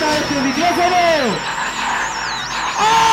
cerca de tu micrófono. ¡Oh!